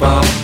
bum.